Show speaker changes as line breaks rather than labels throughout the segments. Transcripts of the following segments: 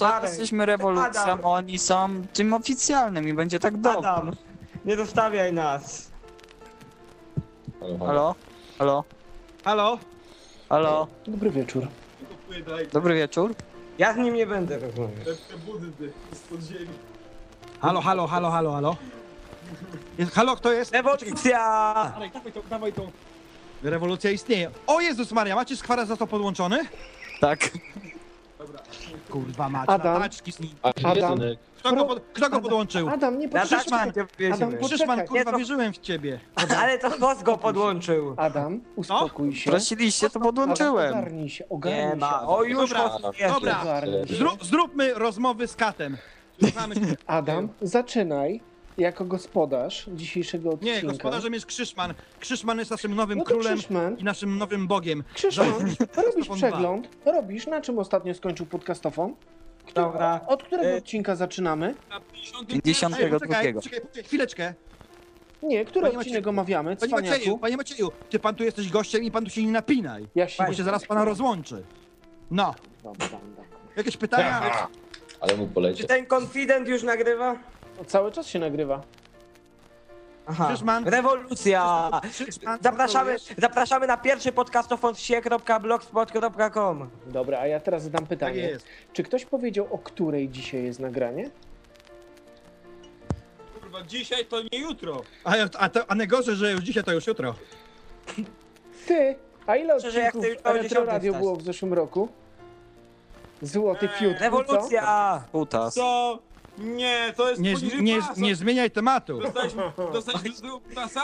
No to jesteśmy rewolucją,
Adam.
oni są tym oficjalnym i będzie tak dobrze.
Adam, nie zostawiaj nas.
Halo, halo.
Halo? Halo?
Halo?
Halo?
Dobry wieczór.
Kupuję
Dobry wieczór.
Ja z nim nie będę rozmawiał.
te ziemi. Halo, halo, halo, halo, halo. Jest, halo, kto jest?
Rewolucja!
Dawaj, dawaj tą, dawaj tą. Rewolucja istnieje. O Jezus Maria, macie skwara za to podłączony?
Tak.
Kurwa mać,
Adam.
z nim.
Adam.
Kto go, pod, kto go podłączył?
Adam, nie
Na
potrzebujesz.
cię
Adam,
Krzyszman,
poczekaj.
kurwa,
Nie, to-
wierzyłem w ciebie.
Ale to Kos go podłączył.
Adam, uspokój się.
Prosiliście, to
Adam,
podłączyłem.
ogarnij się, ogarnij
Nie
się.
ma.
Adam.
O, już
Dobra,
jest.
dobra.
Ogarnij się.
Zró zróbmy rozmowy z katem. Słuchamy się.
Adam, zaczynaj jako gospodarz dzisiejszego
Nie,
odcinka.
gospodarzem jest Krzyszman. Krzyszman jest naszym nowym
No
królem
Krzyszman.
i naszym nowym bogiem.
Krzyszman, robisz przegląd, robisz, na czym ostatnio skończył podcastofon? Kto,
Dobra.
Od którego
Y-
odcinka zaczynamy?
Na 50.
52.
Ej, poczekaj, poczekaj, poczekaj, chwileczkę.
Nie, który
Panie
odcinek
Macieju,
omawiamy?
Panie Macieju, panie Macieju, ty pan tu jesteś gościem i pan tu się nie napinaj,
Ja się...
bo się zaraz pana rozłączy. No,
Dobra, dobra.
jakieś pytania?
ale mu
Czy
poleciał.
ten konfident już nagrywa?
No, Cały czas się nagrywa.
Aha. Rewolucja! Zapraszamy, zapraszamy na pierwszy podcastofon sie.blogspot.com
Dobra, a ja teraz zadam
Tak
pytanie.
jest.
Czy ktoś powiedział, o której dzisiaj jest nagranie?
Kurwa, dzisiaj to nie jutro.
A, a, to, a najgorsze, że już dzisiaj to już jutro.
Ty! A ile
Szczerze, jak
odcinków
ty już o
Retro
10
Radio
wstać.
było w zeszłym roku? Złoty
Eee,
fiut.
Rewolucja!
Kutas.
Co? Nie, to jest
Nie,
poniżej
nie,
pasa.
nie zmieniaj tematu.
Dostaliśmy, dostaliśmy do tego pasa?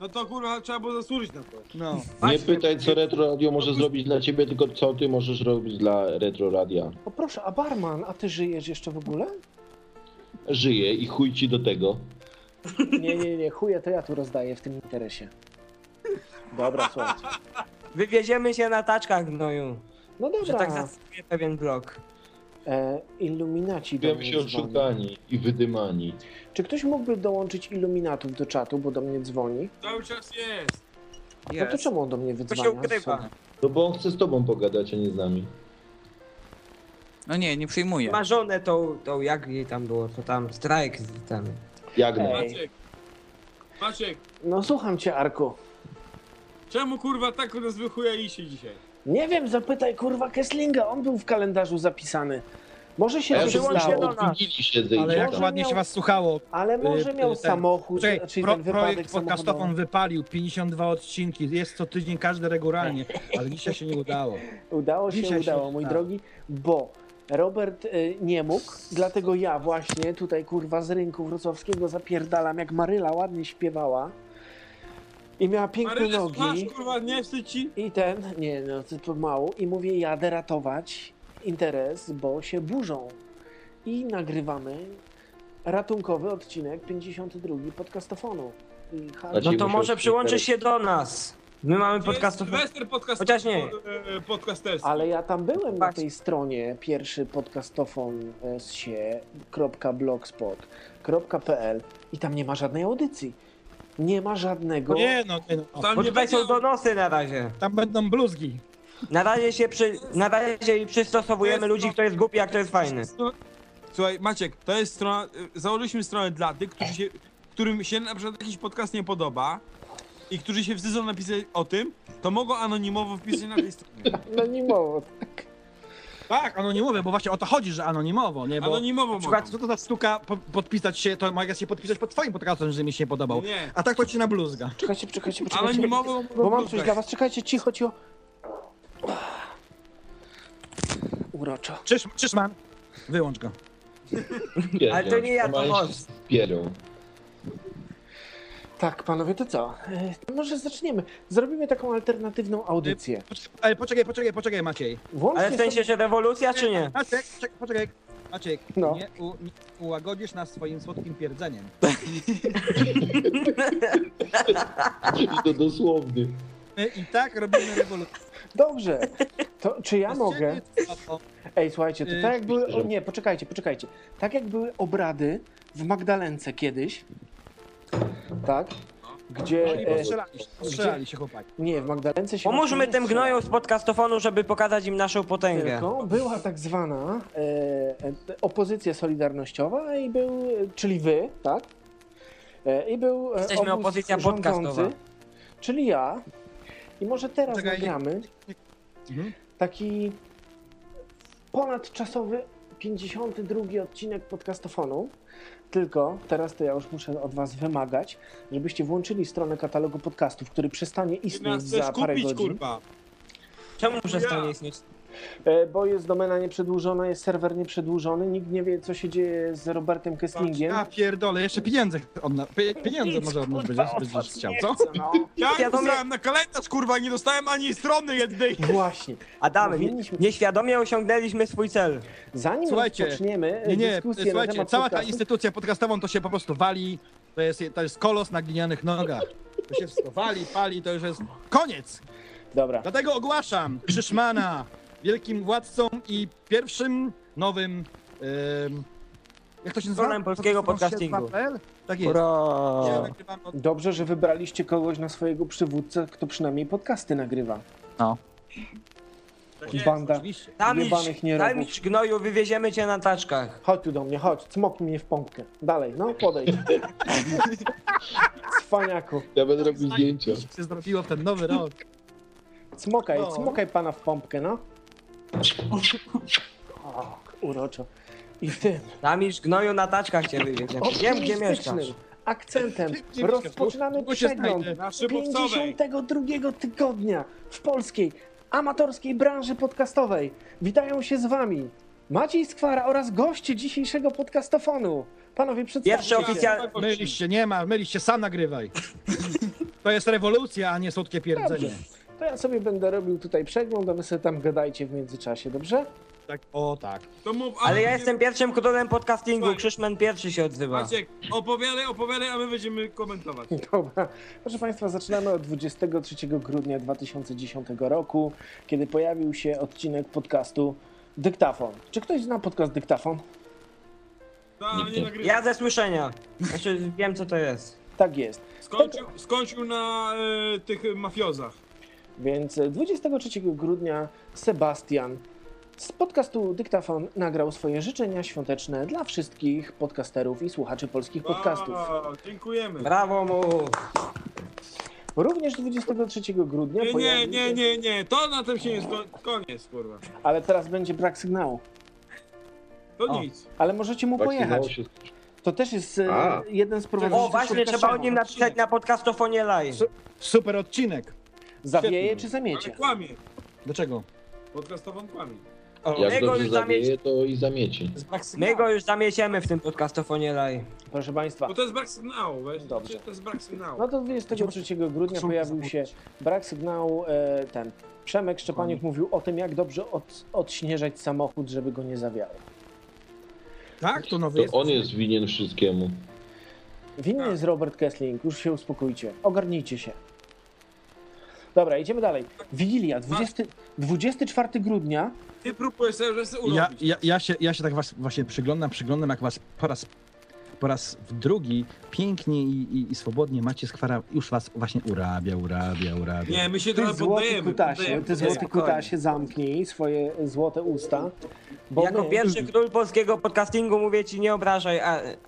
No to kurwa, trzeba było zasłużyć na to.
No.
Nie pytaj, co Retro Radio może zrobić dla ciebie, tylko co ty możesz robić dla Retro Radia.
O proszę, a barman, a ty żyjesz jeszcze w ogóle?
Żyje i chuj ci do tego.
Nie, nie, nie, chuje to ja tu rozdaję w tym interesie. Dobra, słuchajcie.
Wywieziemy się na taczkach gnoju.
No
Że tak zacytuję pewien blog.
E, Illuminaci do
Czujemy
mnie
się oszukani i wydymani.
Czy ktoś mógłby dołączyć Illuminatów do czatu, bo do mnie dzwoni?
Cały czas jest.
No to
Jest.
czemu on do mnie
To się ukrywa.
No bo on chce z tobą pogadać, a nie z nami.
No nie, nie przyjmuję.
Ma żonę tą, tą, jak jej tam było, to tam strajk ten.
Jak
Ej.
Maciek. Maciek,
No słucham cię, Arku.
czemu kurwa tak nas wychujaliście dzisiaj?
Nie wiem, zapytaj kurwa Kesslinga, on był w kalendarzu zapisany. Może się
A ja już
do
od
nas.
Wigilii
Ale jak ładnie się was słuchało.
ale może
Y,
miał
ten-
samochód,
Czekaj,
czyli
pro,
ten wypadek
projekt podcastofon
samochodowy.
wypalił 52 odcinki, jest co tydzień każdy regularnie, ale dzisiaj się nie udało.
Udało się,
Dzisiaj się
udało, mój
udało.
drogi, bo Robert y, nie mógł, dlatego ja właśnie tutaj kurwa z rynku wrocławskiego zapierdalam, jak Maryla ładnie śpiewała i miała piękne nogi
kurwa, nie wstydź ci?
i ten, nie no, to pomału i mówię, jadę ratować interes, bo się burzą i nagrywamy ratunkowy odcinek 52 podcastofonu. I halo.
No to może przyłączysz
tak-
się do nas. My mamy podcastofon.
Sylwester podcast,
Chociaż nie.
e, podcasterski.
Ale ja tam byłem na tej stronie pierwszy podcastofon e, z sie.blogspot.pl i tam nie ma żadnej audycji. Nie ma żadnego.
Nie no, nie no.
Tam nie
są
będzie...
donosy na razie.
Tam będą bluzgi.
Na razie się przy... Na razie przystosowujemy
Jest
ludzi,
to-
kto jest głupi, a kto jest fajny.
Słuchaj, Maciek, to jest strona... Założyliśmy stronę dla tych, którzy się, którym się na przykład jakiś podcast nie podoba i którzy się wstydzą napisać o tym, to mogą anonimowo wpisać na tej stronie.
Anonimowo.
Tak, anonimowe, bo właśnie o to chodzi, że anonimowo, nie? Bo
Anonimowo
na przykład,
mogą.
co to za sztuka po, podpisać się, to mogę się podpisać pod twoim podcastem, że mi się nie podobał.
Nie.
A tak to ci na bluzga.
Czekajcie, czekajcie, czekajcie.
Anonimowo
Bo
mogą
mam coś dla was. Czekajcie, cicho, cicho. Uroczo.
Czyż, Czyszman, wyłącz go.
Ale to nie ja, to
Normalnie
on.
Się.
Tak, panowie, to co? E, może zaczniemy. Zrobimy taką alternatywną audycję.
Pocz- Ale poczekaj, poczekaj, poczekaj, Maciej.
Włączcie
Ale w sensie, że rewolucja, czy nie?
Maciek, czek, poczekaj. Maciek,
No.
nie, u, nie ułagodzisz nas swoim słodkim pierdzeniem.
I to dosłownie.
My i tak robimy rewolucję.
Dobrze. To czy ja mogę? Ej, słuchajcie, to tak jak były. O, nie, poczekajcie, poczekajcie. Tak jak były obrady w Magdalence kiedyś, tak? Gdzie...
Oni
E,
postrzelali się, postrzelali się chłopaki.
nie, w Magdalence się...
Pomóżmy tym gnojom z podcastofonu, żeby pokazać im naszą potęgę.
Tylko była tak zwana e, e, opozycja solidarnościowa i był, e, czyli wy, tak? E, I był e,
Jesteśmy
obóz
opozycja
rządzący,
podcastowa.
czyli ja. I może teraz
Czekaj, nie-
nagramy
Mhm.
taki ponadczasowy 52 odcinek podcastofonu. Tylko teraz to ja już muszę od was wymagać, żebyście włączyli stronę katalogu podcastów, który przestanie istnieć za parę
kupić,
godzin.
kurwa.
Czemu przestanie
Ja.
istnieć?
E, Bo jest domena nieprzedłużona, jest serwer nieprzedłużony, nikt nie wie, co się dzieje z Robertem Kesslingiem.
Ja pierdolę, jeszcze pieniądze od nas, pie- pieniądze może od nas będziesz, będziesz chciał, co?
No,
Ja pisałem na kalendarz, kurwa, nie dostałem ani strony jednej.
właśnie.
Adamy,
Powinniśmy-
nieświadomie osiągnęliśmy swój cel.
Zanim
Słuchajcie,
rozpoczniemy
Nie, nie,
dyskusję na
słuchajcie,
temat
cała ta
podcastu,
instytucja podcastową to się po prostu wali, to jest, to jest kolos na glinianych nogach. To się wszystko wali, pali, to już jest koniec!
Dobra,
Dlatego ogłaszam Krzyszmana wielkim władcą i pierwszym nowym. em, jak to się nazywa?
Królem polskiego podcastingu.
Tak jest.
Ura!
Od...
dobrze, że wybraliście kogoś na swojego przywódcę, kto przynajmniej podcasty nagrywa.
No.
Banda
Oczywiście.
Tam
jebanych
idź,
nierobów.
tam idź gnoju, wywieziemy cię na taczkach.
Chodź tu do mnie, chodź, cmoknij mnie w pompkę. Dalej, no, podejdź. Cwaniaku,
Ja będę robił zdjęcia.
Co się zrobiło w ten nowy rok.
cmokaj,
No.
cmokaj pana w pompkę, no. O, uroczo. I tym
Tam idź gnoju na taczkach cię wywieziemy. Wiem, gdzie
optymistycznym
mieszkasz.
akcentem rozpoczynamy
się
przegląd
znajdę.
Na Szybowcowej.
52 tygodnia w polskiej amatorskiej branży podcastowej. Witają się z wami Maciej Skwara oraz goście dzisiejszego podcastofonu. Panowie, przedstawcie
Pierwszy
się.
się, nie ma, mylisz się, sam nagrywaj. To jest rewolucja, a nie słodkie pierdzenie.
To ja sobie będę robił tutaj przegląd, a wy sobie tam gadajcie w międzyczasie, dobrze?
Tak, o tak.
To mów,
Ale ja
nie-
jestem pierwszym królem podcastingu,
Słuchaj.
Krzyszman pierwszy się odzywa.
Maciek, opowiadaj, opowiadaj, a my będziemy komentować.
Dobra. Proszę Państwa, zaczynamy od 23 grudnia 2010 roku, kiedy pojawił się odcinek podcastu Dyktafon. Czy ktoś zna podcast Dyktafon?
Ale nie.
Ja ze słyszenia. Znaczy wiem co to jest.
Tak jest.
Skończył, skończył na e, tych mafiozach.
Więc e, 23 grudnia Sebastian z podcastu Dyktafon nagrał swoje życzenia świąteczne dla wszystkich podcasterów i słuchaczy polskich podcastów.
O, dziękujemy.
Brawo mu.
Również 23 grudnia
Nie, nie, nie, nie, nie, to na tym się nie sko- koniec, kurwa.
Ale teraz będzie brak sygnału.
To
O.
nic.
Ale możecie mu
dało
pojechać.
się...
To też jest e,
A.
jeden z prowadzących
O, właśnie, trzeba o nim napisać na podcastofonie live.
Super odcinek.
Zawieje
Świetnie.
czy
Ale
zamiecie?
kłamie.
Dlaczego?
Podcastową kłamie.
Jak
My go
dobrze
już
zawieje, to i zamieci.
My go już zamieciemy w tym podcastofonie live.
Proszę Państwa,
Bo to jest brak sygnału, weź.
Dobrze.
To jest brak sygnału.
no to 23 grudnia pojawił się brak sygnału, e, ten Przemek Szczepaniuk mówił o tym, jak dobrze od, odśnieżać samochód, żeby go nie zawiało.
Tak, to nowy
To
jest.
on jest winien wszystkiemu.
Winny jest Robert Kessling, już się uspokójcie, ogarnijcie się. Dobra, idziemy dalej. Wigilia, 20, 24 grudnia.
Ty próbujesz sobie, że sobie
Ja,
urobić.
ja, ja, się, ja się tak was, właśnie przyglądam, przyglądam, jak was po raz, po raz w drugi pięknie i, i, i swobodnie macie skwara, już was właśnie urabia, urabia, urabia.
Nie, my się
Ty
trochę
złoty
poddajemy.
kutasie,
poddajemy,
ty złoty kutasie, zamknij swoje złote usta. Bo
Jako
my,
pierwszy król polskiego podcastingu mówię ci nie obrażaj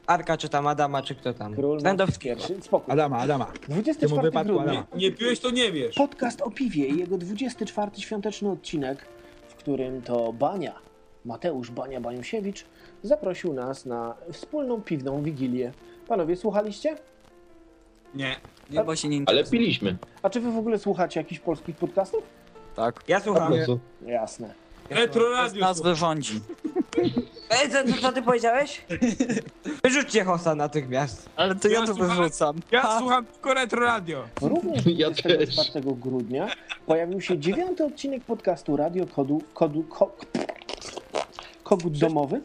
Arka czy tam Adama czy kto tam.
Król pierwszy, spokój.
Adama, Adama. Temu
24
wypadku
grudnia.
Adama.
Nie piłeś, to nie wiesz.
Podcast o piwie i jego 24 świąteczny odcinek, w którym to Bania, Mateusz Bania Baniusiewicz, zaprosił nas na wspólną piwną wigilię. Panowie, słuchaliście?
Nie.
Nie, bo się nie
Ale
interesuje.
piliśmy.
A czy wy w ogóle słuchacie jakichś polskich podcastów?
Tak.
Ja słucham.
Nie.
Co?
Jasne.
Retro radio.
nazwy rządzi.
Ej, co, co ty powiedziałeś? Wyrzućcie hosta natychmiast.
Ale to ja
Ja
to
słucham-
wyrzucam.
Ja słucham tylko retro radio.
Również
Ja
24 grudnia pojawił się dziewiąty odcinek podcastu Radio Kodu, kodu ko, Kogut Domowy,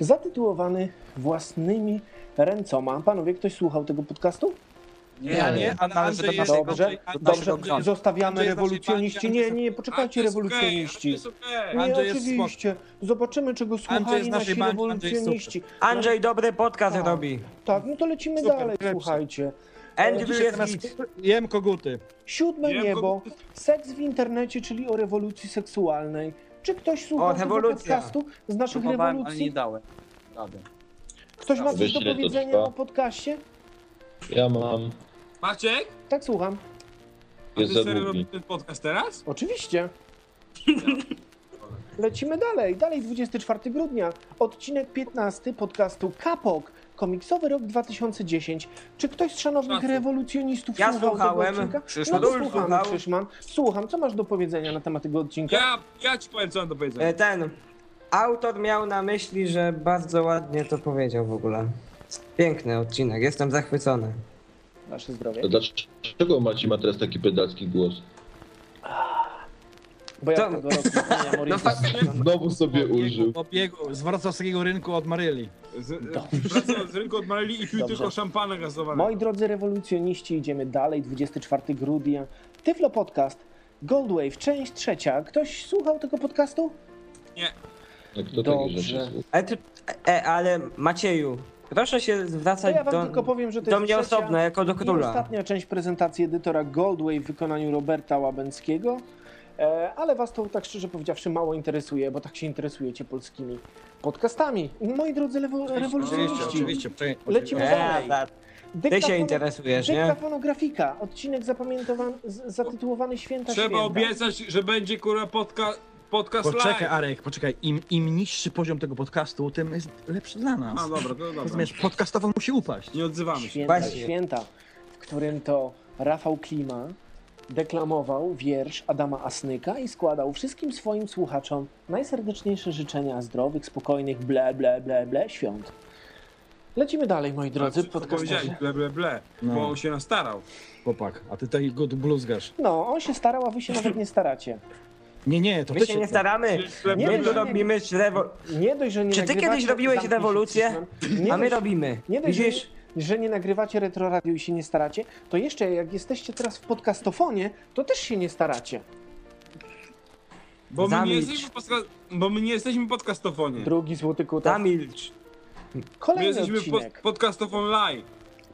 zatytułowany Własnymi ręcoma. Panowie, ktoś słuchał tego podcastu?
Nie,
Ja
nie,
nie,
a
Andrzej jest-.
Dobrze,
Andrzej-
dobrze, zostawiamy rewolucjoniści. Nie, nie, poczekajcie, rewolucjoniści. Nie, oczywiście. Zobaczymy, czego słuchali nasi rewolucjoniści.
Andrzej dobry podcast
Tak.
robi.
Tak, no to lecimy
Super,
dalej,
lepsze.
słuchajcie.
Andrew jest git.
jem koguty.
Siódme
Jem
niebo. Seks w internecie, czyli o rewolucji seksualnej. Czy ktoś słuchał
O,
tego
rewolucja.
podcastu z naszych
Próbowałem, ale nie
rewolucji?
dałem. Rady.
Ktoś ma coś
Wiesz,
do
ile to
powiedzenia
trwa?
o podcaście?
Ja mam.
Maciek?
Tak, słucham.
A
Jest
ty
za
serio
długi.
robisz ten podcast teraz?
Oczywiście. Lecimy dalej. Dalej 24 grudnia. Odcinek 15 podcastu Kapok. Komiksowy rok 2010. Czy ktoś z szanownych rewolucjonistów
Ja
słuchał
słuchałem.
tego odcinka?
Krzyszman.
No,
Rudolf
słuchamy,
słuchał.
Krzyszman. Słucham. Co masz do powiedzenia na temat tego odcinka?
Ja, ja ci powiem, co mam do powiedzenia.
E, Ten autor miał na myśli, że bardzo ładnie to powiedział w ogóle. Piękny odcinek, jestem zachwycony.
Nasze zdrowie.
To dlaczego Maci ma teraz taki pedalski głos?
Bo ja
To-
tego roku zmieniam
No
orientację.
faktycznie.
Znowu sobie użył.
Obiegu, z wrocławskiego rynku od Maryli.
Z, wracam z rynku od Marli i pił
Dobrze.
tylko szampana gazowanego.
Moi drodzy rewolucjoniści, idziemy dalej. 24 grudnia. Tyflo Podcast. Goldwave, część trzecia. Ktoś słuchał tego podcastu?
Jak to takie
Dobrze.
rzeczy słucha?
Ale, ty, e, ale Macieju, proszę się
To
zwracać
ja wam
do,
tylko powiem, że to
do
jest
mnie
trzecia
osobno, jako do
i
króla.
ostatnia część prezentacji edytora Goldwave w wykonaniu Roberta Łabęckiego. E, ale was to tak szczerze powiedziawszy mało interesuje, bo tak się interesujecie polskimi podcastami. Moi drodzy lewo-
Oczywiście,
rewolucjoniści,
oczywiście. Czekaj,
Lecimy
oczywiście.
dalej.
E, ta, ty się interesujesz, nie?
Dyktafonografika, odcinek zapamiętowany, z- zatytułowany Święta
Trzeba
Święta.
obiecać, że będzie kurwa podca podcast
Poczekaj,
live.
Arek, poczekaj. Im, Im niższy poziom tego podcastu, tym jest lepszy dla nas.
A dobra, to dobra.
Rozumiesz, podcastowo musi upaść.
Nie odzywamy się.
Święta,
Właśnie.
święta, w którym to Rafał Klima deklamował wiersz Adama Asnyka i składał wszystkim swoim słuchaczom najserdeczniejsze życzenia zdrowych, spokojnych, ble, ble, ble, ble świąt. Lecimy dalej, moi drodzy,
Co powiedziałeś,
podcasterzy.
ble, ble, ble,
No.
bo on się nastarał.
Chłopak, a ty tutaj good bluzgasz.
No, on się starał, a wy się nawet nie staracie.
Nie, nie, to
My
ty
się nie staramy,
Ble,
Nie,
ble,
my tu
ble.
robimy rewo...
Nie dość, że nie
Czy ty
nagrywacie...
kiedyś robiłeś
Zamknij się,
rewolucję?
Krzyszman. Nie
A my
dość-
robimy.
Nie dość,
Widzisz?
Że, nie nagrywacie retro radio i się nie staracie, to jeszcze jak jesteście teraz w podcastofonie, to też się nie staracie.
Bo my, nie
Zamilcz.
jesteśmy podca- bo my nie jesteśmy podcastofonie.
Drugi złoty kutas.
Zamilcz.
My
Kolejny
jesteśmy pod,
odcinek.
podcastofon live.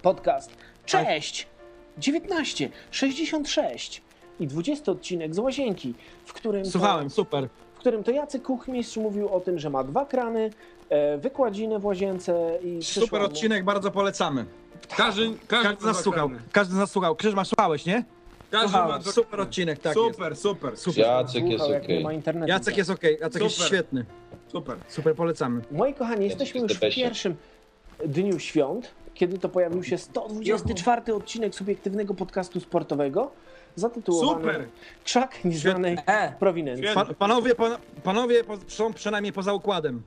Podcast. Cześć! 19, 66 i 20 odcinek z Łazienki, w którym,
Słuchałem, super.
to, w którym to Jacek Kuchmistrz mówił o tym, że ma dwa krany, e, wykładzinę w łazience i
Super odcinek, bardzo polecamy.
Każdy, każdy,
Każdy z nas słuchał. Każdy nas słuchał. Krzyż masz słuchałeś, nie?
Każdy ma
Super odcinek, tak jest.
Super, super,
Super.
Jacek jest
Słuchał, jak
okej.
nie ma internetu.
Jacek jest okej, Jacek jest
Super.
świetny.
super.
Super, polecamy.
Moi kochani, jesteśmy już w pierwszym dniu świąt, kiedy to pojawił się 124 odcinek subiektywnego podcastu sportowego zatytułowany
Super.
Krzak nieznanej
E,
prowinencji.
Pa, panowie, pan, panowie po, są przynajmniej poza układem.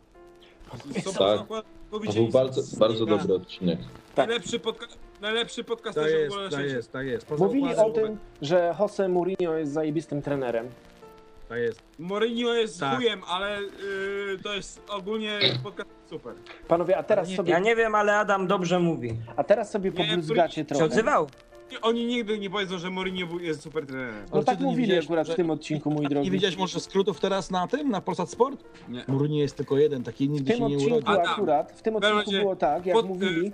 Tak. To był bardzo, bardzo dobry odcinek.
Najlepszy, podca- najlepszy
Tak
podcaster w
jest,
ogóle na
tak
świecie.
jest, tak jest. Poza
Mówili
układem,
o tym, że Jose Mourinho jest zajebistym trenerem.
Tak jest.
Mourinho jest
Tak.
chujem, ale y, to jest ogólnie podcast super.
Panowie, a teraz sobie,
ja nie wiem, ale Adam dobrze mówi.
a teraz sobie
Nie,
pobluzgacie trochę.
odzywał?
Nie, Oni nigdy nie powiedzą, że Mourinho jest super trenerem.
No
Ale
tak
ty nie
mówili
widziałeś,
akurat
że-
w tym odcinku, mój
Nie
drogi.
widziałeś może skrótów teraz na tym, na Polsat Sport?
Nie.
Mourinho jest tylko jeden, taki
W
nigdy
tym
się nie
odcinku
urodził.
Adam,
akurat, w tym odcinku
razie
było tak, jak
Pod,
mówili,
y,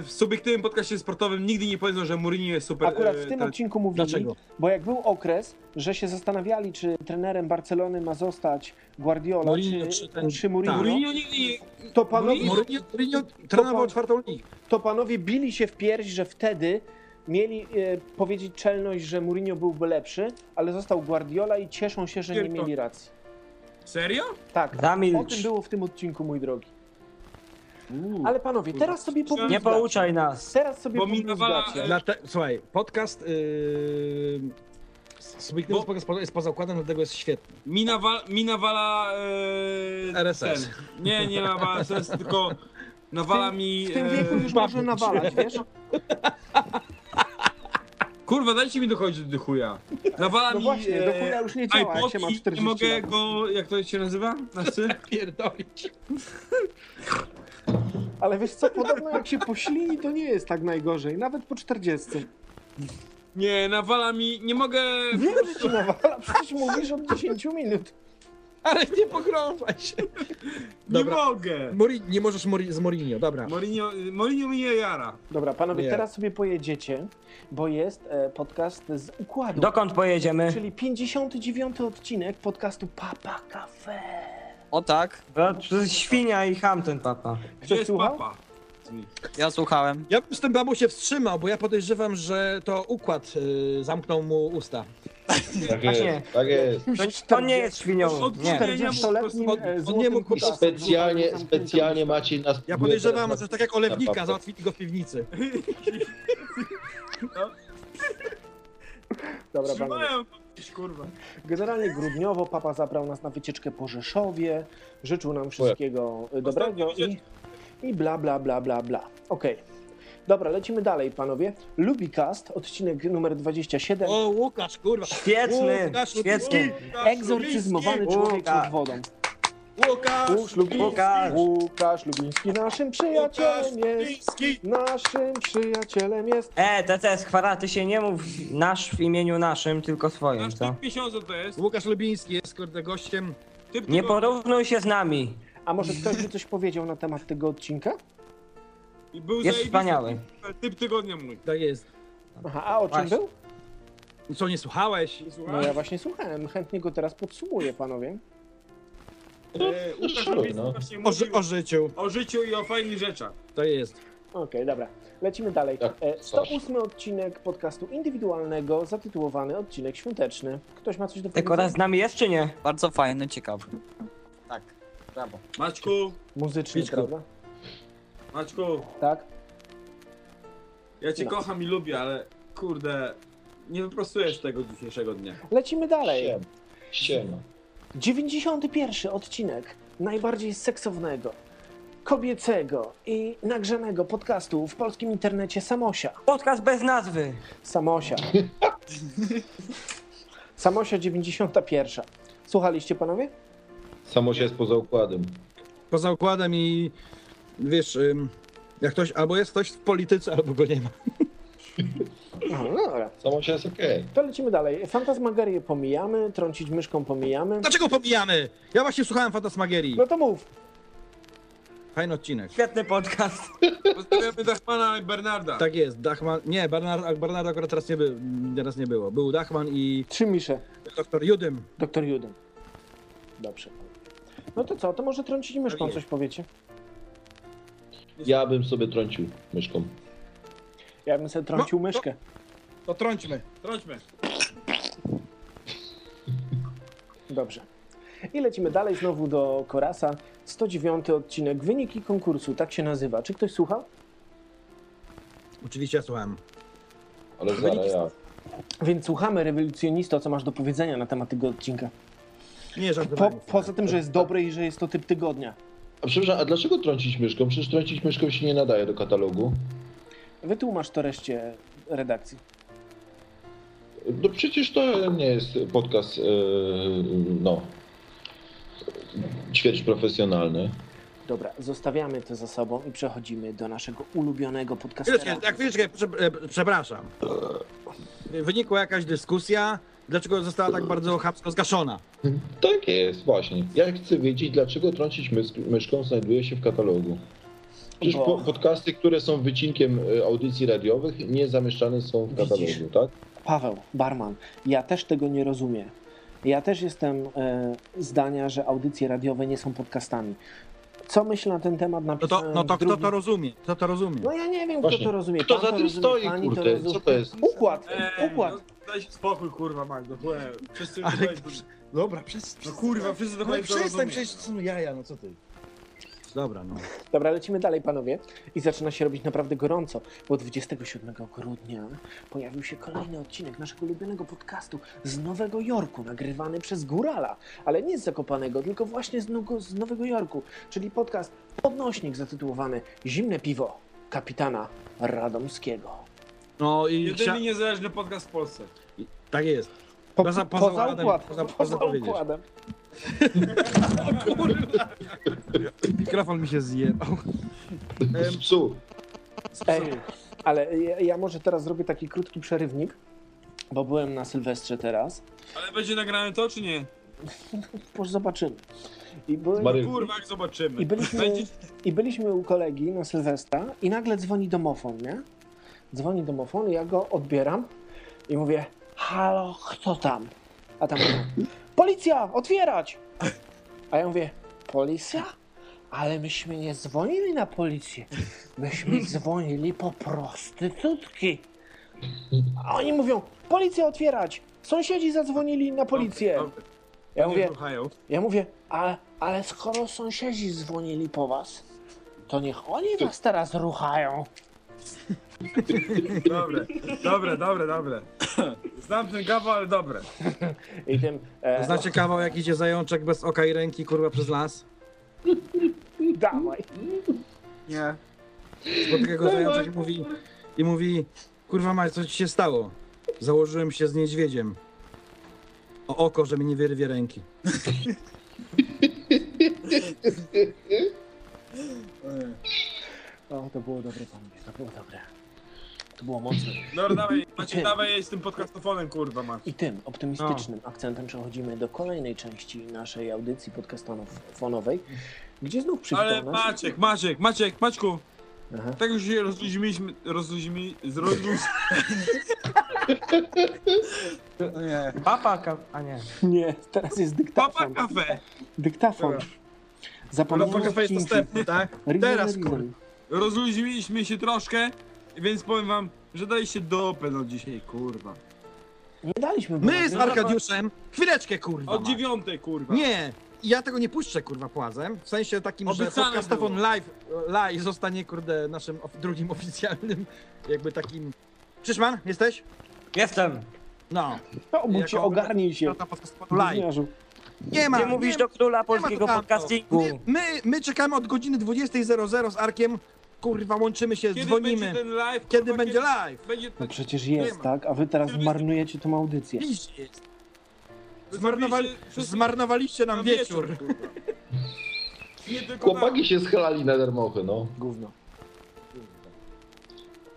w, w subiektywnym podcaście sportowym nigdy nie powiedzą, że Mourinho jest super
akurat
y,
w tym
tre-
odcinku mówili,
Dlaczego?
bo jak był okres, że się zastanawiali, czy trenerem Barcelony ma zostać Guardiola,
Mourinho,
czy,
czy ten-
czy Mourinho,
tak.
Mourinho nigdy nie...
to panowie,
Mourinho, Mourinho trenował czwartą ligę.
to panowie bili się w pierś, że wtedy mieli e, powiedzieć czelność, że Mourinho byłby lepszy, ale został Guardiola i cieszą się, że nie mieli racji.
Serio?
Tak, o
Zamilcz.
tym było w tym odcinku, mój drogi. Ale panowie, teraz sobie
Nie
Nie pouczaj nas.
Teraz sobie
Bo mi nawala-
słuchaj, podcast yy, subiektywny
Bo-
podcast jest poza układem, dlatego jest świetny.
Mi, nawala, mi nawala... E,
RSS.
Ten. Nie, nie nawala RSS, tylko nawala mi...
W tym
e,
wieku już może nawalać, wiesz?
Kurwa, dajcie mi dochodzić do chuja. Nawala
No
mi...
właśnie, do chuja już nie działa, jak się ma
i
40
nie mogę
lat.
go... Jak to się nazywa? Na scy?
Pierdolić.
Ale wiesz co, podobno jak się poślini, to nie jest tak najgorzej, nawet po 40.
Nie, nawala mi... Nie mogę...
Wiem, że ci nawala, przecież mówisz od 10 minut.
Ale nie pogrążaj się.
Nie
Dobra.
mogę!
Mori, nie możesz Mori, z Mourinho, dobra.
Mourinho, Mourinho mnie jara.
Dobra, panowie,
Nie.
teraz sobie pojedziecie, bo jest e, podcast z układu.
Dokąd pojedziemy?
Czyli 59 odcinek podcastu Papa Cafe.
O tak,
No, to świnia i ham ten papa.
Gdzie jest
słuchał?
papa?
ja słuchałem.
Ja bym z tym babu się wstrzymał, bo ja podejrzewam, że to układ y, zamknął mu usta.
Tak
Właśnie.
jest, tak jest.
To, to nie jest świnią.
Od
Nie.
40-letnim
Od- od
złotym
niemu
kutasem.
Specjalnie, specjalnie Maciej nas
Ja podejrzewam, że tak jak olewnika, załatwili go w piwnicy.
Dobra, panowie.
Trzymają kurwa.
Generalnie grudniowo papa zabrał nas na wycieczkę po Rzeszowie, życzył nam wszystkiego dobrego i, i bla bla bla bla bla. Okej. Dobra, lecimy dalej, panowie. Lubicast, odcinek numer 27.
O, Łukasz, kurwa.
Świetny,
Łukasz,
świetny.
Egzorcyzmowany człowiek
Łukasz.
pod wodą.
Łukasz!
Łukasz Lubiński,
Łukasz.
Łukasz Lubiński naszym przyjacielem jest. Naszym przyjacielem jest.
E, TC, Skwara, ty się nie mów nasz w imieniu naszym, tylko swoim,
Nasz
co?
typ miesiąca to jest.
Łukasz Lubiński jest kurde gościem.
Typ
Nie
tygodnia.
porównuj się z nami.
A może ktoś by coś powiedział na temat tego odcinka?
I Był
Jest
zajebisty
wspaniały.
Typ, typ tygodnia mój.
Tak jest.
Aha, a o czym
Właśnie.
był?
Co, nie słuchałeś?
Nie
No ja właśnie słuchałem, chętnie go teraz podsumuję, panowie.
E, Łukasz
no.
właśnie
O,
mówił
o życiu.
o życiu i o fajnych rzeczach.
To jest.
Okej, dobra. Lecimy dalej.
Tak,
E, 108 odcinek podcastu indywidualnego zatytułowany Odcinek Świąteczny. Ktoś ma coś do
Ty Kora z nami jest czy nie?
Bardzo fajny, ciekawy. Tak, brawo.
Maćku,
Muzyczny,
Piczku.
prawda?
Maćku,
Tak?
ja cię
No.
kocham i lubię, ale kurde, nie wyprostujesz tego dzisiejszego dnia.
Lecimy dalej.
Siema. Siema.
91 odcinek najbardziej seksownego, kobiecego i nagrzanego podcastu w polskim internecie Samosia.
Podcast bez nazwy.
Samosia. Samosia 91. Słuchaliście panowie?
Samo się jest poza układem.
Poza układem i wiesz, jak ktoś, albo jest ktoś w polityce, albo go nie ma.
Aha, no dobra.
Samo się jest okej.
To lecimy dalej. Fantasmagerię pomijamy, trącić myszką pomijamy.
Dlaczego pomijamy? Ja właśnie słuchałem Fantasmagierii.
No to mów.
Fajny odcinek.
Świetny podcast.
Pozdrawiamy Dachmana i Bernarda.
Tak jest, Dachman. Nie, Bernard, Bernarda akurat teraz nie, by, teraz nie było. Był Dachman i
Trzy misze.
doktor Judym.
Doktor Juden. Dobrze. No to co, to może trącić myszką
Tak
coś powiecie?
Ja bym sobie trącił myszką.
Ja bym sobie trącił
No,
myszkę.
To trąćmy.
Trąćmy.
Dobrze. I lecimy dalej znowu do Korasa. 109 odcinek. Wyniki konkursu, tak się nazywa. Czy ktoś słuchał?
Oczywiście ja słuchałem.
Ale zaraz ja.
Więc słuchamy rewolucjonisto, co masz do powiedzenia na temat tego odcinka.
Nie,
Po,
żartowałem.
poza tym, że jest dobry i że jest to typ tygodnia.
A przepraszam, a dlaczego trącić myszką? Przecież trącić myszką się nie nadaje do katalogu.
Wytłumacz to reszcie redakcji.
No przecież to nie jest podcast, yy, no, ćwierć profesjonalny.
Dobra, zostawiamy to za sobą i przechodzimy do naszego ulubionego podcastera.
Chwileczkę, jak chwileczkę, prze, e, przepraszam. Wynikła jakaś dyskusja, dlaczego została tak bardzo chamsko zgaszona.
Tak jest, właśnie. Ja chcę wiedzieć, dlaczego trącić mysk- myszką znajduje się w katalogu. Przecież
Bo-
po, podcasty, które są wycinkiem y, audycji radiowych, nie zamieszczane są w katalogu,
Widzisz?
tak?
Paweł, barman, ja też tego nie rozumiem. Ja też jestem e, zdania, że audycje radiowe nie są podcastami. Co myślę na ten temat
No to, no to
w
kto
drugim-
to rozumie? Kto to rozumie?
No ja nie wiem,
Właśnie.
kto to rozumie.
Kto
Pan
za
to
tym
rozumie,
stoi,
pani to
kurde?
rozumie.
Co to jest?
Układ,
Eee,
układ.
No, daj spokój, kurwa, Magdo. Chłe. Wszyscy
Ale-
tutaj...
Dobra, przez...
No kurwa, wszyscy
No
dokładnie to
przestań,
rozumieją.
przecież to są jaja, no co ty? Dobra, no.
Dobra, lecimy dalej, panowie. I zaczyna się robić naprawdę gorąco, bo 27 grudnia pojawił się kolejny odcinek naszego ulubionego podcastu z Nowego Jorku, nagrywany przez Górala, ale nie z Zakopanego, tylko właśnie z, Nogo- z Nowego Jorku, czyli podcast Podnośnik zatytułowany Zimne Piwo kapitana Radomskiego.
No i
Jedyny
chcia...
niezależny podcast w Polsce.
tak jest.
Po,
Poza-
poza,
poza układem,
układ,
poza-
poza,
poza powiedzieć.
układem.
Mikrofon mi się zjebał.
Psu.
Ej, ale ja, ja może teraz zrobię taki krótki przerywnik, bo byłem na Sylwestrze teraz.
Ale będzie nagrane to, czy nie?
po zobaczymy. I, były,
Mary-
Kurwa, jak zobaczymy.
I byliśmy,
Będzie...
I byliśmy u kolegi na Sylwestra i nagle dzwoni domofon, nie? Dzwoni domofon ja go odbieram i mówię, halo, kto tam? A tam mówią, policja, otwierać! A ja mówię, policja? Ale myśmy nie dzwonili na policję. Myśmy dzwonili po prostytutki. A oni mówią, policja otwierać! Sąsiedzi zadzwonili na policję. Ja mówię, ja mówię, ale, ale skoro sąsiedzi dzwonili po was, to niech oni was teraz ruchają.
Dobre, dobre, dobre, dobre. Znam ten gawał, ale dobre.
I tym. E,
Znacie kawał, jak idzie zajączek bez oka i ręki, kurwa, przez las?
Dawaj.
Nie.
Spotyka go zajączek i mówi, i mówi, kurwa mać, co ci się stało? Założyłem się z niedźwiedziem. O oko, że mi nie wyrwie ręki.
O, to było dobre, panowie, to było dobre. To było mocne.
Dobra, dawaj, Maciek,
Ty.
dawaj, z tym podcastofonem, kurwa, masz.
I tym optymistycznym akcentem przechodzimy do kolejnej części naszej audycji podcastofonowej, gdzie znów przywitał
Ale
nas...
Maciek, Maciek, Maciek, Maćku,
Aha.
tak już się rozluźniliśmy, rozluźnili, zrozluz...
Nie.
Papa, ka- a nie.
Nie, teraz jest
Papa
dyktafon.
kafe.
Dyktafon.
Papa
Zapomniałem
kafe jest dostępny, tak? Teraz, kurwa.
Rozluźniliśmy się troszkę, więc powiem wam, że daliście dopę no dzisiaj, kurwa.
Nie daliśmy
My z. Arkadiuszem, chwileczkę, kurwa.
Od
mać.
dziewiątej, kurwa.
Nie, ja tego nie puszczę, kurwa, płazem. W sensie takim, że
Obiecane
podcastofon
było.
live, live zostanie, kurde, naszym of- drugim oficjalnym, jakby takim... Krzyszman, jesteś?
Jestem.
No.
No,
Jako-
ogarnij się.
Live.
Gówniarzu.
Nie ma.
Ty mówisz
nie,
do króla
nie ma
polskiego
tamto.
podcastingu.
My, my, my czekamy od godziny 20.00 z Arkiem. Kurwa, łączymy się,
Kiedy
dzwonimy.
będzie ten live?
Kiedy
kurwa,
będzie live?
Będzie
No przecież jest,
ma.
tak? A wy teraz zmarnujecie tą audycję.
Jest. Zmarnowali,
Zrobiliście-
zmarnowaliście nam
na
wieczór.
kurwa. Nie tylko na...
Chłopaki się schalali na darmochy, no.
Gówno.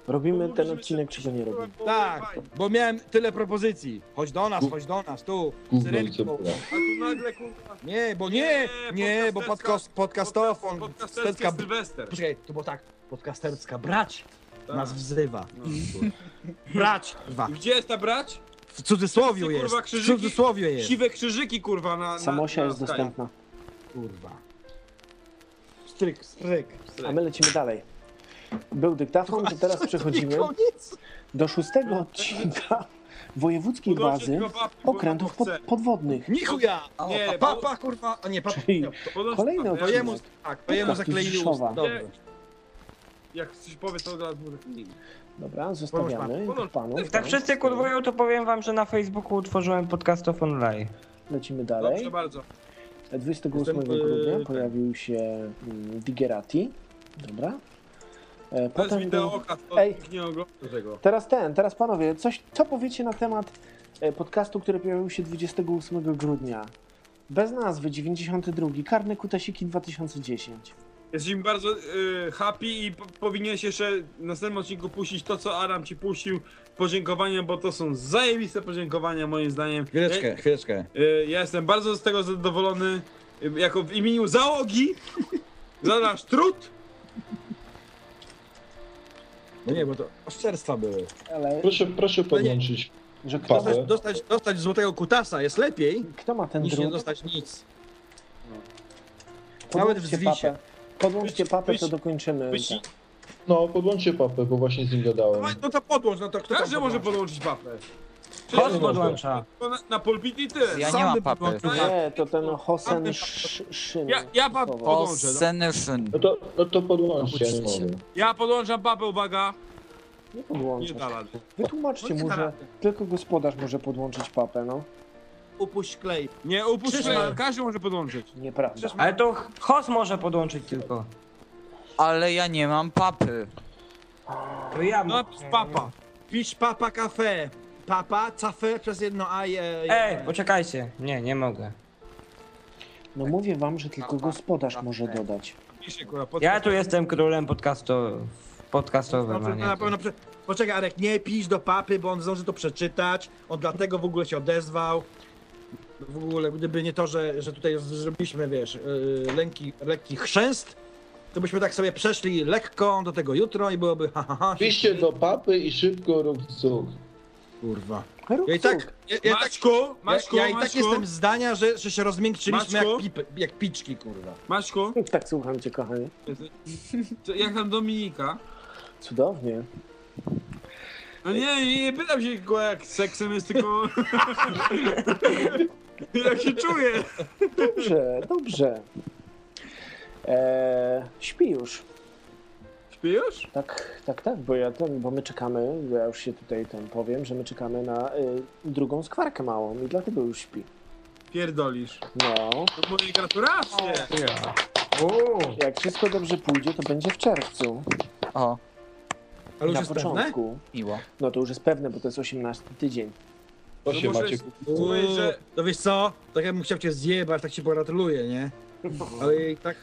Robimy ten odcinek, czy go nie robimy?
Tak, bo miałem tyle propozycji. Chodź do nas, chodź do nas, tu.
Gówno i
Syrenki,
cebula.
A tu nagle, kurwa...
Nie, bo nie, nie, bo podcast, podcastofon,
Podcasterski
stecka,
Sylwester.
poczekaj, to było tak, podcasterska brać
Tak.
nas wzywa.
No.
Brać,
I Gdzie jest ta brać?
w cudzysłowiu
Ty,
jest,
kurwa,
w
krzyżyki-
cudzysłowiu jest,
Siwe krzyżyki, kurwa, na... na
Samosia
na
jest
Skype.
dostępna.
kurwa. Stryk, stryk.
A my lecimy dalej. Był dyktafon, to teraz przechodzimy do szóstego odcinka wojewódzkiej bazy okrętów pod, podwodnych.
Nichuja!
Nie,
Papa, papa, kurwa, a nie, papa.
Czyli kolejny.
To
odcinek.
jemu, tak, to jemu zakleili usta, dobrze.
Jak coś powie, to od razu.
Dobra, zostawiamy panów.
Jak tak wszyscy kurwują, to powiem wam, że na Facebooku utworzyłem podcastofon live.
Lecimy dalej.
Dobrze bardzo.
28
Jestem,
grudnia
yy,
pojawił się mm, Digerati. Dobra. E,
To jest
Potem
wideo
był...
oka, to
Ej.
nikt nie ogląda tego.
Teraz ten, teraz panowie, coś, co powiecie na temat e, podcastu, który pojawił się 28 grudnia? Bez nazwy, 92. Karne Kutasiki 2010.
Jesteśmy bardzo y, happy i po, powinieneś jeszcze w następnym odcinku puścić to, co Aram ci puścił. Podziękowania, bo to są zajebiste podziękowania moim zdaniem.
Chwileczkę, chwileczkę.
Y, ja jestem bardzo z tego zadowolony. Y, jako w imieniu załogi za nasz trud.
No nie, bo to oszczerstwa były.
Ale,
Proszę, proszę podłączyć.
że kto, ma,
Dostać, dostać złotego kutasa jest lepiej,
kto ma ten
niż nie
drut?
dostać nic. Nawet w
Podłączcie
zwisie.
papę. Podłączcie
Wyś-
papę,
wyś-
to dokończymy. tak.
No, podłączcie papę, bo właśnie z nim gadałem.
No, no to podłącz, no to kto tam
Każdy może
podłączy?
podłączyć papę.
Host
nie
podłącza.
Na, i tyle.
Ja nie mam papy.
Nie, to ten Hosen Sz- Szyn.
Ja, ja pa,
słowo.
podłączę. No.
No to, no to podłączcie, ja nie mogę.
Ja podłączam papę, uwaga.
Nie
Nie
podłączasz.
da rady.
Wytłumaczcie
No nie
mu,
da
że
rady.
tylko gospodarz może podłączyć papę, no.
Upuść klej.
Nie, upuść klej, każdy może podłączyć.
Nieprawda.
Ale to host może podłączyć tylko.
Ale ja nie mam papy.
To ja
No, papa.
Pisz papa kafe. Papa, cafe przez jedno a je, je.
Ej, poczekajcie. Nie, nie mogę.
No mówię wam, że tylko gospodarz może dodać.
Pisze, kurwa, pod...
Ja tu jestem królem podcasto...
No,
podcastowym,
to
a nie
na
ty.
pewno prze... Poczekaj, Arek, nie pisz do papy, bo on zdąży to przeczytać. On dlatego w ogóle się odezwał. w ogóle, gdyby nie to, że, że tutaj z- zrobiliśmy, wiesz, yy, lekki, lekki chrzęst, to byśmy tak sobie przeszli lekko do tego jutro i byłoby ha, ha, ha.
Piszcie do papy i szybko rób cuk.
Kurwa. Ja i tak, ja, ja tak,
Maćku, Maćku,
ja, ja i tak
Maćku,
jestem zdania, że, że się rozmiękczyliśmy jak,
Maćku?
pipy, jak piczki, kurwa.
Maćku,
Tak, słucham cię, kochanie.
co- jak tam Dominika?
Cudownie.
No nie, nie, nie pytam się go jak seksem jest, tylko... jak się czuje.
Dobrze, dobrze. Eee, śpi już. Tak, tak, tak, bo ja ten, bo my czekamy, ja już się tutaj ten powiem, że my czekamy na y, drugą skwarkę małą i dlatego już śpi.
Pierdolisz.
No,
To moje gratulacje.
Uuu.
jak wszystko dobrze pójdzie, to będzie w czerwcu.
O,
Ale już
na
jest pewne?
początku.
miło.
No to już jest pewne, bo to jest 18 tydzień.
To się
może
macie.
jest- Słuchaj, że-
To wiesz co? Tak ja bym chciał cię zjebać, tak ci pogratuluję, nie? Ale i tak...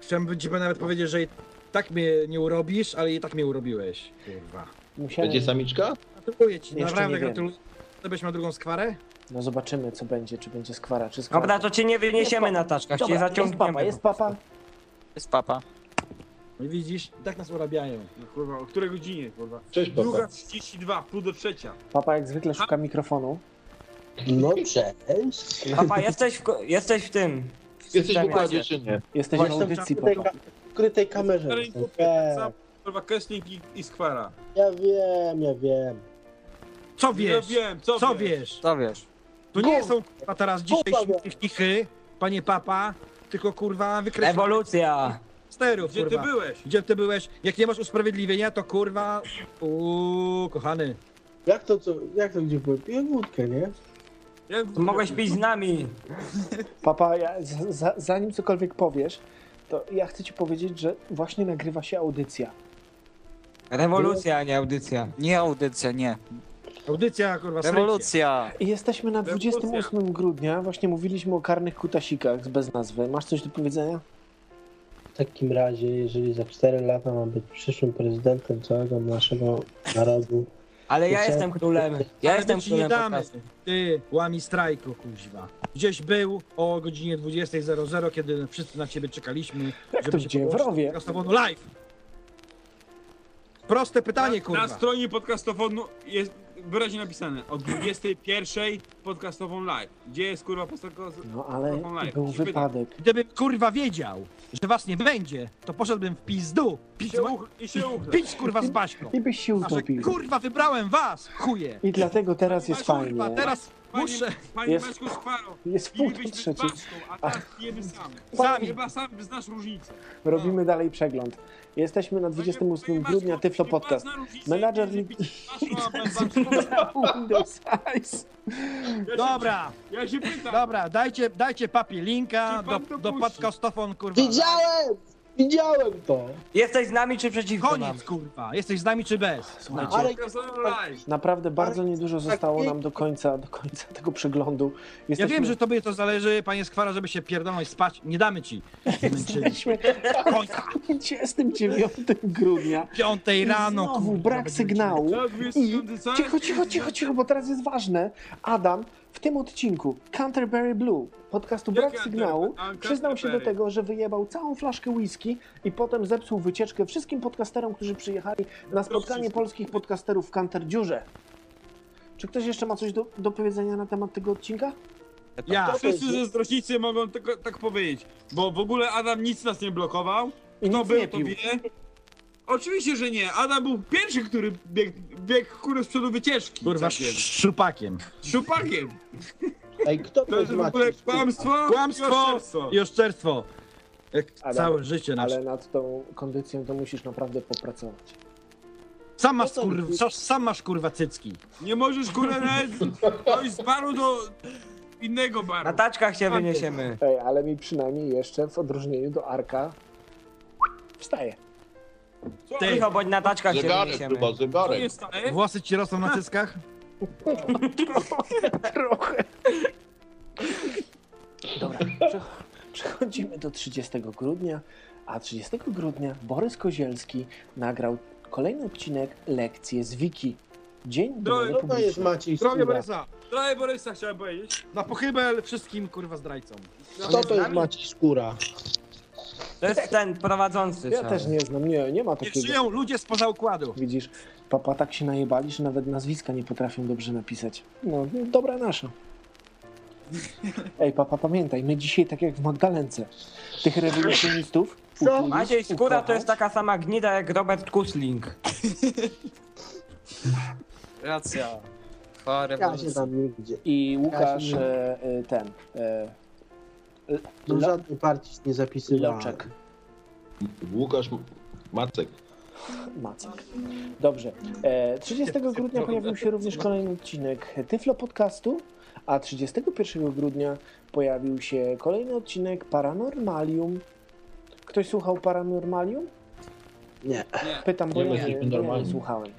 Chciałbym ci nawet powiedzieć, że i tak mnie nie urobisz, ale i tak mnie urobiłeś, kurwa.
Musiałem,
Będzie samiczka?
Gratuluję ci,
Jeszcze
naprawdę
nie wiem.
gratuluję. Miał drugą skwarę?
no zobaczymy co będzie, czy będzie skwara, czy skwara.
Dobra, to cię nie wyniesiemy na taczkach, cię
Dobra, jest papa, jest papa.
Jest papa.
No i widzisz, i tak nas urabiają.
No, kurwa, o której godzinie, kurwa?
Cześć papa.
Druga 32, pół do trzecia.
Papa jak zwykle szuka mikrofonu.
No cześć.
Papa, jesteś w, ko- jesteś w tym. w
Jesteś w
systemie.
układzie czy nie?
Jesteś w
Jestem
audycji, papa.
Ukrytej kamerze.
Kupię
Wiem,
sam, Kurwa, Kessling i, i Skwara.
ja wiem, ja wiem.
Co wiesz?
Ja wiem, co,
Co
wiesz?
wiesz?
To wiesz.
To nie są kurwa teraz dzisiejsi
Kurwa.
chichy, panie papa, tylko kurwa wykreślone
Ewolucja.
sterów,
Gdzie ty
kurwa.
byłeś?
Gdzie ty byłeś? Jak nie masz usprawiedliwienia, to kurwa... Uuu, kochany.
Jak to, co, jak to gdzie byłem? Piję wódkę, nie?
Mogłeś pić z nami.
Papa, ja, z, za, zanim cokolwiek powiesz, to ja chcę ci powiedzieć, że właśnie nagrywa się audycja.
Rewolucja, nie audycja.
Nie audycja, nie.
Audycja, kurwa.
Rewolucja.
I jesteśmy na
Rewolucja.
28 grudnia, właśnie mówiliśmy o karnych kutasikach z bez nazwy. Masz coś do powiedzenia?
W takim razie, jeżeli za 4 lata mam być przyszłym prezydentem całego naszego narodu,
Ale ja jestem królem. Ja
Ale
jestem
my ci nie
królem
damy.
podcastu.
Ty, łami strajku, kuźwa. Gdzieś był o godzinie 20.00, kiedy wszyscy na ciebie czekaliśmy,
Jak to
żeby się
gdzie? W rowie?
podcastowego live. Proste pytanie,
na,
kurwa.
na stronie podcastofonu jest wyraźnie napisane o 21 podcastową live. Gdzie jest kurwa podcastową
No ale
live?
był
Się pytam.
wypadek.
Gdybym kurwa wiedział, że was nie będzie, to poszedłbym w pizdu.
I
Pić,
się, uch, i się uchlę.
pić kurwa z Baśką.
I byś się
A że
utopił.
kurwa wybrałem was, chuje.
I dlatego teraz jest
Kurwa,
Kurwa,
fajnie.
teraz muszę...
panie
Jest-
Maćku Skwaro,
Jest pół do
pilibyśmy z
trzeciej.
Baczką, a teraz pijemy sami.
Sami.
Chyba sam znasz różnicę.
Robimy dalej przegląd. Jesteśmy na 28 grudnia, Tyflo Podcast. Menadżer Windows Eyes.
Dobra,
Ja się pytam.
dobra, dajcie, dajcie papie linka
Czy pan
do,
to
do
puści?
podcastofon, kurwa.
Widziałem! Widziałem to!
Jesteś z nami czy przeciwko nam?
Koniec, kurwa. Jesteś z nami czy bez?
Słuchajcie,
Ale
Live.
naprawdę bardzo niedużo zostało
taki-
nam do końca, do końca tego przeglądu.
Ja
Jesteśmy,
wiem, że tobie to zależy, panie Skwara, żeby się pierdolnąć spać. Nie damy ci.
jesteśmy
Końca.
29 grudnia.
Piątej rano,
Znowu
kurwa,
brak
będziemy
sygnału.
Co,
I
29 co?
cicho, cicho, cicho, cicho, bo teraz jest ważne. Adam w tym odcinku Canterbury Blue podcastu Brak Sygnału przyznał się do tego, że wyjebał całą flaszkę whisky i potem zepsuł wycieczkę wszystkim podcasterom, którzy przyjechali na spotkanie polskich podcasterów w Canterdziurze. Czy ktoś jeszcze ma coś do, do powiedzenia na temat tego odcinka?
Ja.
Wszyscy zazdrośnicy mogą tylko tak powiedzieć, bo w ogóle Adam nic nas nie blokował.
I
Kto
nic
był,
nie
to wie. Oczywiście, że nie. Adam był pierwszy, który biegł, biegł kurę z przodu wycieczki.
Kurwa,
Całkiem.
sz- szczupakiem.
Z Szupakiem.
Ej, kto
To
to
jest w ogóle
Maciej?
kłamstwo.
Kłamstwo
i oszczerstwo.
i oszczerstwo. Jak
Adam,
całe życie nasze.
Ale nad tą kondycją to musisz naprawdę popracować.
Sam masz,
to-
kurwa, sam masz kurwa cycki.
Nie możesz kurę nawet dojść z baru do innego baru.
Na taczkach cię wyniesiemy.
Ej, ale mi przynajmniej jeszcze w odróżnieniu do Arka wstaje.
Co?
Ty.
Cicho, bądź na taczkach cię
Zegarek
wyniesiemy.
chyba,
To
zegarek.
jest?
Włosy ci rosną na cyckach?
Trochę. Dobra, prze- przechodzimy do 30 grudnia, a 30 grudnia Borys Kozielski nagrał kolejny odcinek Lekcje z Wiki. Dzień dobry.
Co to jest Maciej
Zdrowie
Skóra?
Borysa!
Trochę Borysa chciałem powiedzieć.
Na pochybel wszystkim kurwa zdrajcom.
Co to jest Maciej Skóra?
To jest ten prowadzący.
Ja
cały.
też nie znam, nie, nie ma
Niech
takiego.
żyją ludzie spoza układu.
Widzisz, papa tak się najebali, że nawet nazwiska nie potrafią dobrze napisać. No, dobra nasza. Ej, papa, pamiętaj, my dzisiaj tak jak w Magdalence. Tych rewolucjonistów uczyli
Maciej Skóra to jest taka sama gnida jak Robert Kusling.
Racja.
Ja się tam nigdzie.
I Łukasz,
Ja się nie-
e, e, ten, e,
Do
Lo-
żadnej partii się nie zapisywałem.
Loczek,
Łukasz Macek.
Macek. Dobrze. E, 30 grudnia pojawił się również kolejny odcinek Tyflo Podcastu, a 31 grudnia pojawił się kolejny odcinek Paranormalium. Ktoś słuchał Paranormalium?
Nie.
Pytam, bo
Nie
ja nie, ja nie
normalni.
słuchałem.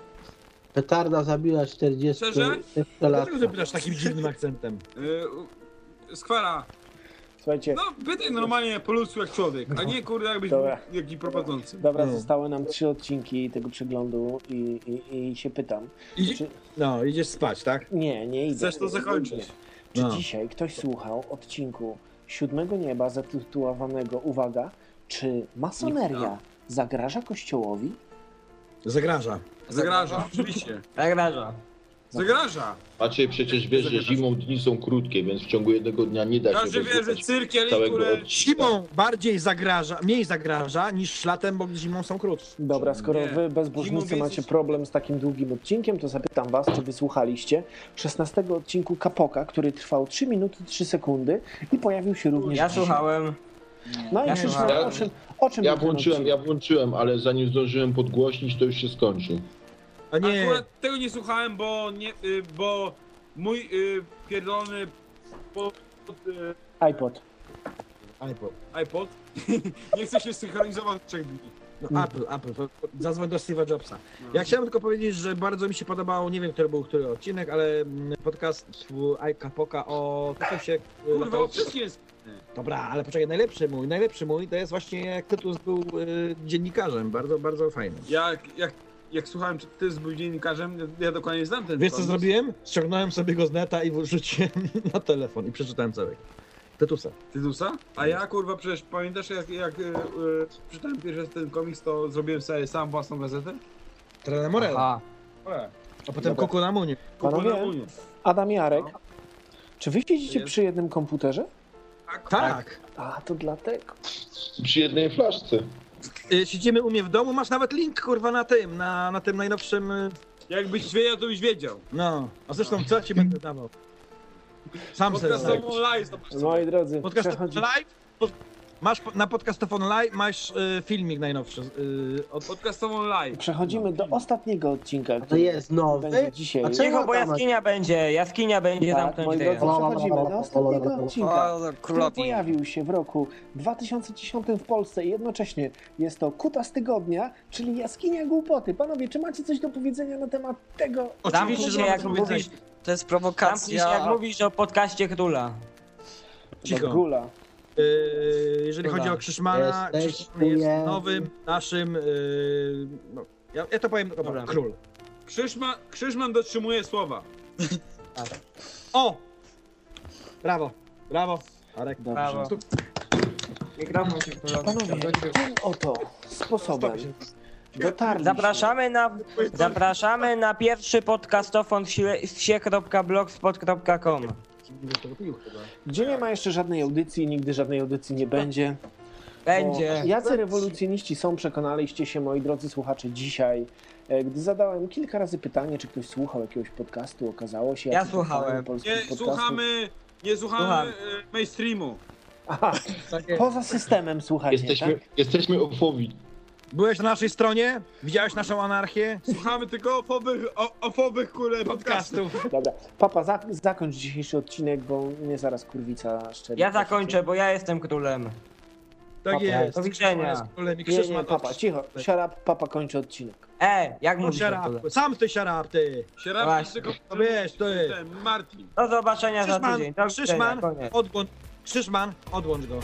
Petarda zabiła 40
Szczerze?
lat.
Dlaczego ty pytasz takim dziwnym akcentem?
Yy, Skwara,
Słuchajcie,
no pytaj normalnie po ludzku jak człowiek, a nie kurde jakbyś był
Dobra.
jakiś prowadzący.
dobra,
No.
zostały nam trzy odcinki tego przeglądu i, i, i się pytam.
Idzie...
Czy,
No, idziesz spać, tak?
nie, nie idę.
Chcesz to zakończyć.
Nie. Czy
No.
dzisiaj ktoś słuchał odcinku Siódmego Nieba zatytułowanego, uwaga, czy masoneria zagraża Kościołowi?
Zagraża.
Zagraża, oczywiście.
Zagraża.
Zagraża.
Maciej przecież wie, że zimą dni są krótkie, więc w ciągu jednego dnia nie da się
Każdy wie, że cyrkiel i
całego
kurde...
odcinka.
Zimą bardziej zagraża, mniej zagraża niż latem, bo zimą są krótsze.
Dobra, skoro
Nie.
wy bezbożnicy
Zimą
macie
więcej-
problem z takim długim odcinkiem, to zapytam was, czy wysłuchaliście 16 odcinku Kapoka, który trwał 3 minuty 3 sekundy i pojawił się również
Ja
dzisiaj.
słuchałem.
No i
Ja
przyszło,
słuchałem.
o czym, o czym
Ja
był ten
włączyłem,
odcinek?
ja włączyłem, ale zanim zdążyłem podgłośnić, to już się skończył.
A nie,
Akurat tego nie słuchałem, bo nie, y, bo mój y, pierdolony pod, y,
iPod.
iPod.
iPod nie chce się synchronizować od trzech dni.
No, Apple, Apple, to zadzwoń do Steve'a Jobsa. Ja chciałem tylko powiedzieć, że bardzo mi się podobało, nie wiem, który był który odcinek, ale mm, podcast Kapoka o takim się...
Kurwa, o wszystkim jest...
Dobra, ale poczekaj, najlepszy mój, najlepszy mój to jest właśnie jak Tytus był y, dziennikarzem, bardzo, bardzo fajny.
Jak, jak, jak słuchałem, czy ty był dziennikarzem, ja, ja dokładnie znam ten
Wiesz co
pomysł.
zrobiłem? Ściągnąłem sobie go z neta i wrzuciłem na telefon i przeczytałem cały. Tytusa.
Tytusa? A ja kurwa przecież pamiętasz jak, jak y, y, czytałem pierwszy raz ten komiks, to zrobiłem sobie sam własną gazetę?
Trena Morela.
Aha.
A potem Kuku na Munie.
Panowie?
Kupu na Unię.
Adam Jarek. Czy wy siedzicie
Jest.
przy jednym komputerze?
Tak.
Tak.
A, to dlatego.
Przy jednej flaszce.
Y, siedzimy u mnie w domu, masz nawet link kurwa na tym, na, na tym najnowszym... y,
Jakbyś wiedział, to byś wiedział.
No, a zresztą co ci będę dawał? Sam sobie
Podcast live, zobacz.
Moi drodzy, przechodzi...
live? pod- Masz po- na podcastofon live masz y, filmik najnowszy. Y, od,
Podcastową live.
przechodzimy do ostatniego odcinka,
To
który
jest nowy.
będzie dzisiaj.
A czemu
Cicho, bo
tam-
jaskinia będzie, jaskinia będzie,
Tak,
zamknąć
moi drodzy, przechodzimy do ostatniego odcinka,
O,
który
królowi.
pojawił się w roku 2010 w Polsce i jednocześnie jest to Kutas Tygodnia, czyli Jaskinia Głupoty. Panowie, czy macie coś do powiedzenia na temat tego?
Zamknij
Oczywiście,
się,
że
jak
mamy
mówisz,
powiedzieć.
To jest
zamknij się,
prowokacja.
jak mówisz o podcaście Króla.
Cicho.
Gula.
Y, jeżeli chodzi
Dobra.
o Krzyszmana,
Jesteś
Krzyszman jest nowym naszym... Y, no, ja, ja to powiem, dobra,
Dobra.
król.
Krzyżman, Krzyżman dotrzymuje słowa.
O! Brawo, brawo. Arek.
Dobrze.
Brawo. Mikrofon się.
Panowie, tym oto sposobem dotarliśmy.
Zapraszamy na, zapraszamy na pierwszy podcastofon w sie- w sie.blogspot.com.
Gdzie nie ma jeszcze żadnej audycji, nigdy żadnej audycji nie będzie.
Będzie.
Bo Jacy rewolucjoniści są, przekonaliście się, moi drodzy słuchacze, dzisiaj, e, gdy zadałem kilka razy pytanie, czy ktoś słuchał jakiegoś podcastu, okazało się...
Ja słuchałem.
Nie
podcastów-
słuchamy, nie słuchamy
Słucham.
y, mainstreamu.
Aha, poza systemem, słuchajcie,
Jesteśmy,
tak?
jesteśmy ofowi.
Byłeś na naszej stronie? Widziałeś naszą anarchię?
Słuchamy tylko ofowych, o, ofowych kurde podcastów.
Dobra, papa, za, zakończ dzisiejszy odcinek, bo mnie zaraz kurwica szczeli.
Ja zakończę, bo ja jestem królem.
Tak
Papa,
jest.
do widzenia.
Z królem i
Nie, nie,
Krzyszman-
papa, cicho, up, papa kończy odcinek.
E, jak
No,
mówisz
siarap. Sam ty siarap, ty.
Właśnie.
tylko
No wiesz, to jest.
ten, Martin.
Do zobaczenia za
Krzyszman,
tydzień. Do widzenia,
Krzyszman, odłącz, Krzyszman, odłącz go.